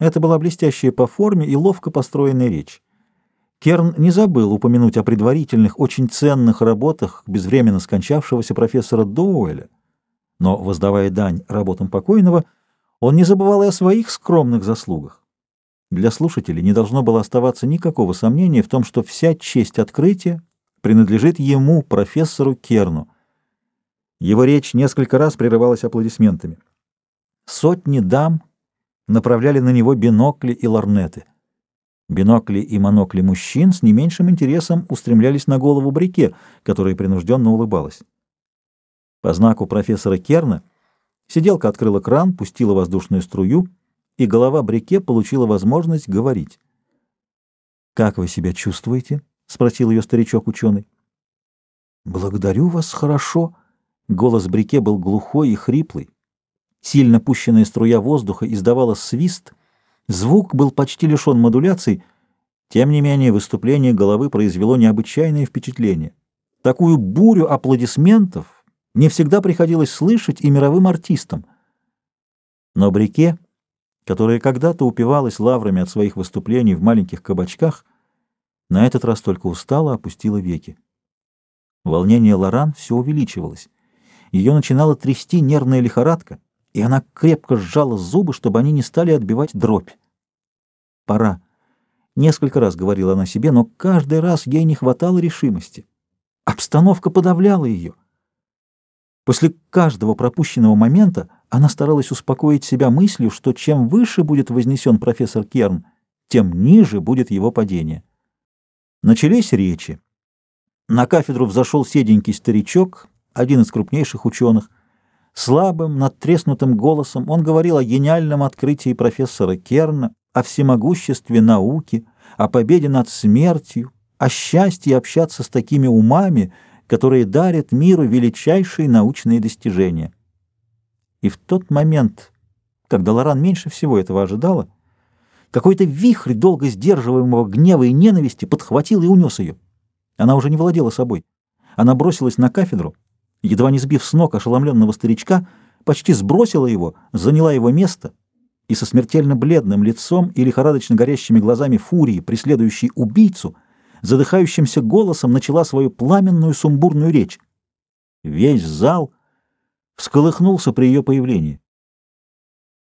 Это была блестящая по форме и ловко построенная речь. Керн не забыл упомянуть о предварительных, очень ценных работах безвременно скончавшегося профессора Доуэля, но, воздавая дань работам покойного, он не забывал и о своих скромных заслугах. Для слушателей не должно было оставаться никакого сомнения в том, что вся честь открытия принадлежит ему, профессору Керну. Его речь несколько раз прерывалась аплодисментами. Сотни дам направляли на него бинокли и лорнеты. Бинокли и монокли мужчин с не меньшим интересом устремлялись на голову Брике, которая принужденно улыбалась. По знаку профессора Керна сиделка открыла кран, пустила воздушную струю, и голова Брике получила возможность говорить. «Как вы себя чувствуете?» — спросил ее старичок-ученый. «Благодарю вас хорошо». Голос Брике был глухой и хриплый. Сильно пущенная струя воздуха издавала свист, звук был почти лишен модуляций, тем не менее выступление головы произвело необычайное впечатление. Такую бурю аплодисментов не всегда приходилось слышать и мировым артистам. Но Брике, которая когда-то упивалась лаврами от своих выступлений в маленьких кабачках, на этот раз только устала, опустила веки. Волнение Лоран все увеличивалось. Ее начинала трясти нервная лихорадка — и она крепко сжала зубы, чтобы они не стали отбивать дробь. «Пора». Несколько раз говорила она себе, но каждый раз ей не хватало решимости. Обстановка подавляла ее. После каждого пропущенного момента она старалась успокоить себя мыслью, что чем выше будет вознесен профессор Керн, тем ниже будет его падение. Начались речи. На кафедру взошел седенький старичок, один из крупнейших ученых — Слабым, надтреснутым голосом он говорил о гениальном открытии профессора Керна, о всемогуществе науки, о победе над смертью, о счастье общаться с такими умами, которые дарят миру величайшие научные достижения. И в тот момент, когда Лоран меньше всего этого ожидала, какой-то вихрь долго сдерживаемого гнева и ненависти подхватил и унес ее. Она уже не владела собой. Она бросилась на кафедру, едва не сбив с ног ошеломленного старичка, почти сбросила его, заняла его место и со смертельно бледным лицом и лихорадочно горящими глазами фурии, преследующей убийцу, задыхающимся голосом начала свою пламенную сумбурную речь. Весь зал всколыхнулся при ее появлении.